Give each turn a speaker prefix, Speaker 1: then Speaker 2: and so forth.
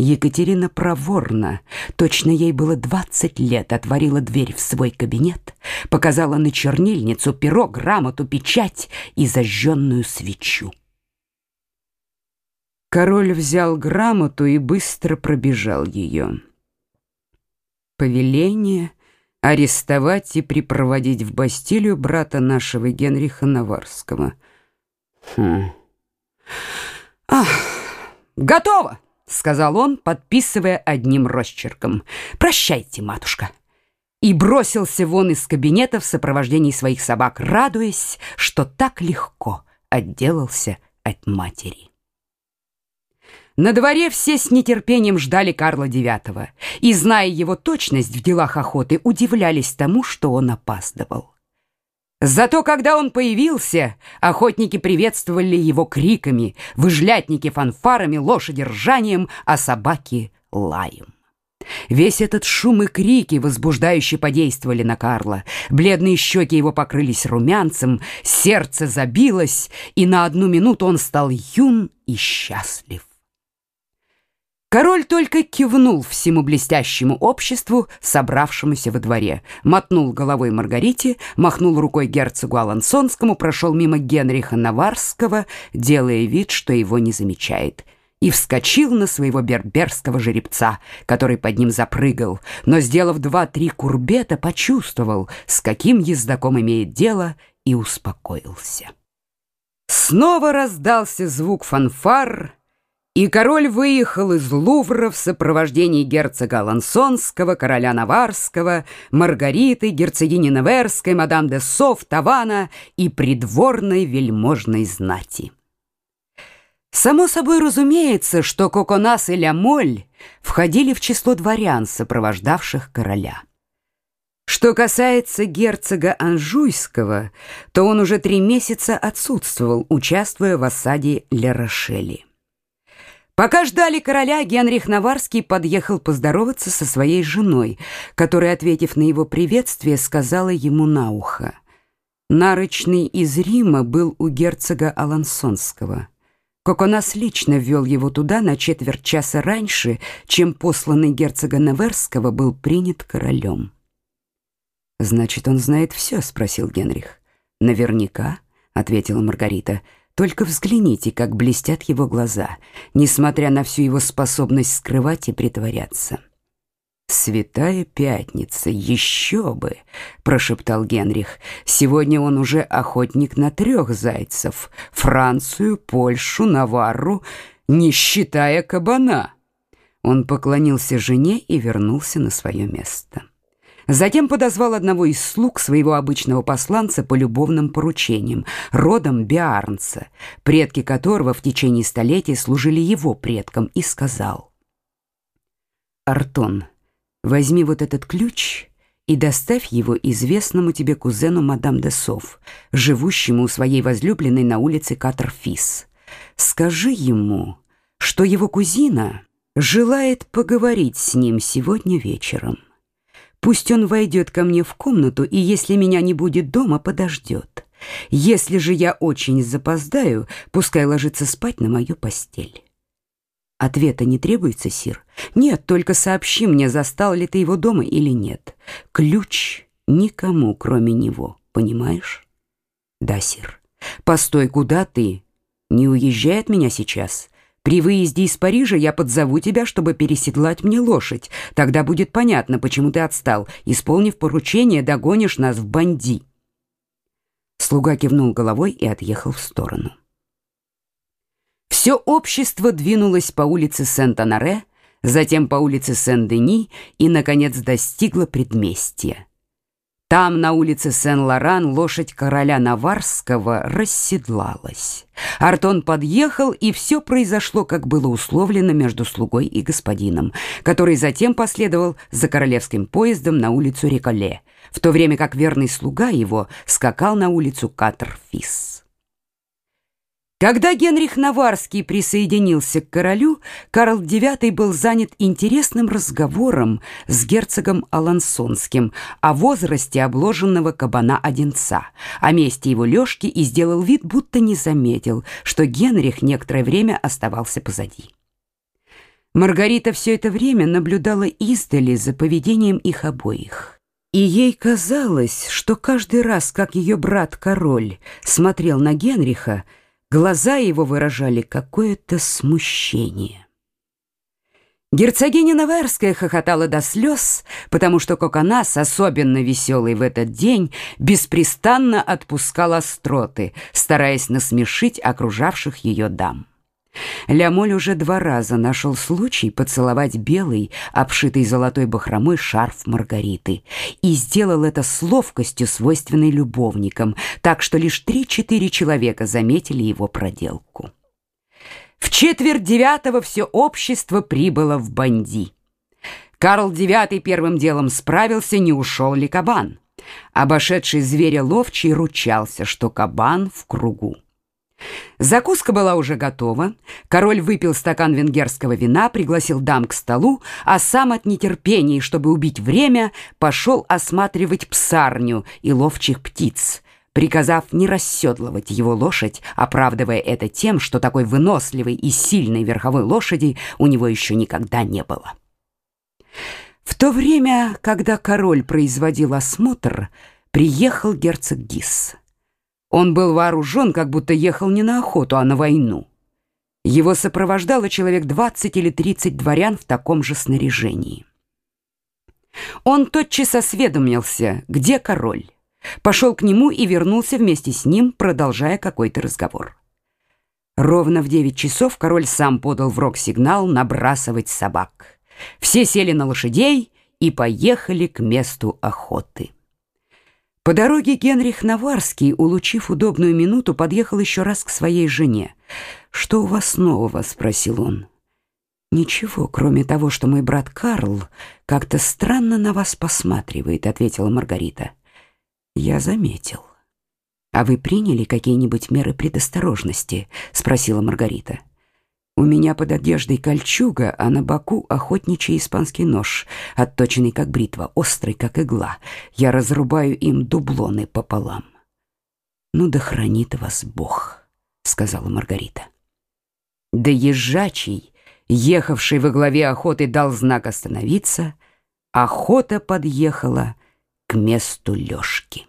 Speaker 1: Екатерина проворно, точно ей было двадцать лет, отворила дверь в свой кабинет, показала на чернильницу, перо, грамоту, печать и зажженную свечу. Король взял грамоту и быстро пробежал ее. Повеление арестовать и припроводить в Бастилию брата нашего Генриха Наварского. Хм. Ах, готово! Сказал он, подписывая одним росчерком. «Прощайте, матушка!» И бросился вон из кабинета в сопровождении своих собак, радуясь, что так легко отделался от матери. На дворе все с нетерпением ждали Карла IX, и, зная его точность в делах охоты, удивлялись тому, что он опаздывал. Зато когда он появился, охотники приветствовали его криками, выжлятники фанфарами, лошади ржанием, а собаки лаем. Весь этот шум и крики возбуждающе подействовали на Карла. Бледные щеки его покрылись румянцем, сердце забилось, и на одну минуту он стал юн и счастлив. Король только кивнул всему блестящему обществу, собравшемуся во дворе, мотнул головой Маргарите, махнул рукой герцогу Алансонскому, прошел мимо Генриха Наварского, делая вид, что его не замечает, и вскочил на своего берберского жеребца, который под ним запрыгал, но, сделав два-три курбета, почувствовал, с каким ездаком имеет дело, и успокоился. Снова раздался звук фанфар — и король выехал из Лувра в сопровождении герцога Алансонского, короля Наварского, Маргариты, герцогини Неверской, мадам де Соф, Тавана и придворной вельможной знати. Само собой разумеется, что Коконас и Лямоль входили в число дворян, сопровождавших короля. Что касается герцога Анжуйского, то он уже три месяца отсутствовал, участвуя в осаде Ля-Рошели. Пока ждали короля, Генрих Наварский подъехал поздороваться со своей женой, которая, ответив на его приветствие, сказала ему на ухо. Нарочный из Рима был у герцога Алансонского. Коконас лично ввел его туда на четверть часа раньше, чем посланный герцога Неверского был принят королем. «Значит, он знает все?» — спросил Генрих. «Наверняка», — ответила Маргарита, — только взгляните, как блестят его глаза, несмотря на всю его способность скрывать и притворяться. «Святая пятница, еще бы!» — прошептал Генрих. «Сегодня он уже охотник на трех зайцев. Францию, Польшу, Наварру, не считая кабана». Он поклонился жене и вернулся на свое место. Затем подозвал одного из слуг своего обычного посланца по любовным поручениям, родом Биарнца, предки которого в течение столетий служили его предкам, и сказал: "Артон, возьми вот этот ключ и доставь его известному тебе кузену мадам де Сов, живущему у своей возлюбленной на улице Катерфис. Скажи ему, что его кузина желает поговорить с ним сегодня вечером". Пусть он войдет ко мне в комнату, и если меня не будет дома, подождет. Если же я очень запоздаю, пускай ложится спать на мою постель. Ответа не требуется, сир? Нет, только сообщи мне, застал ли ты его дома или нет. Ключ никому, кроме него, понимаешь? Да, сир. Постой, куда ты? Не уезжай от меня сейчас. При выезде из Парижа я подзову тебя, чтобы переседлать мне лошадь. Тогда будет понятно, почему ты отстал. Исполнив поручение, догонишь нас в Банди. Слуга кивнул головой и отъехал в сторону. Все общество двинулось по улице Сент-Анаре, затем по улице Сен-Дени и, наконец, достигло предместья. Там, на улице Сен-Лоран, лошадь короля Наварского расседлалась. Артон подъехал, и все произошло, как было условлено между слугой и господином, который затем последовал за королевским поездом на улицу Реколе, в то время как верный слуга его скакал на улицу Катерфис. Когда Генрих Наварский присоединился к королю, Карл IX был занят интересным разговором с герцогом Алансонским о возрасте обложенного кабана-одинца, о месте его лёжки и сделал вид, будто не заметил, что Генрих некоторое время оставался позади. Маргарита все это время наблюдала издали за поведением их обоих. И ей казалось, что каждый раз, как ее брат-король смотрел на Генриха, глаза его выражали какое-то смущение. Герцогиня Наверская хохотала до слез, потому что Коконас, особенно веселый в этот день, беспрестанно отпускал остроты, стараясь насмешить окружавших ее дам. Лямоль уже два раза нашел случай поцеловать белый, обшитый золотой бахромой шарф Маргариты, и сделал это с ловкостью, свойственной любовникам, так что лишь три-четыре человека заметили его проделку. В четверть девятого все общество прибыло в Банди. Карл IX первым делом справился, не ушел ли кабан. Обошедший зверя ловчий ручался, что кабан в кругу. Закуска была уже готова. Король выпил стакан венгерского вина, пригласил дам к столу, а сам от нетерпения, чтобы убить время, пошел осматривать псарню и ловчих птиц, приказав не расседлывать его лошадь, оправдывая это тем, что такой выносливой и сильной верховой лошади у него еще никогда не было. В то время, когда король производил осмотр, приехал герцог Гисс. Он был вооружен, как будто ехал не на охоту, а на войну. Его сопровождало человек 20 или 30 дворян в таком же снаряжении. Он тотчас осведомился, где король, пошел к нему и вернулся вместе с ним, продолжая какой-то разговор. Ровно в 9 часов король сам подал в рог сигнал набрасывать собак. Все сели на лошадей и поехали к месту охоты. По дороге Генрих Наварский, улучив удобную минуту, подъехал еще раз к своей жене. «Что у вас нового?» — спросил он. «Ничего, кроме того, что мой брат Карл как-то странно на вас посматривает», — ответила Маргарита. «Я заметил». «А вы приняли какие-нибудь меры предосторожности?» — спросила Маргарита. У меня под одеждой кольчуга, а на боку охотничий испанский нож, отточенный как бритва, острый как игла. Я разрубаю им дублоны пополам. Ну да хранит вас Бог, сказала Маргарита. Да езжачий, ехавший во главе охоты, дал знак остановиться. Охота подъехала к месту лёжки.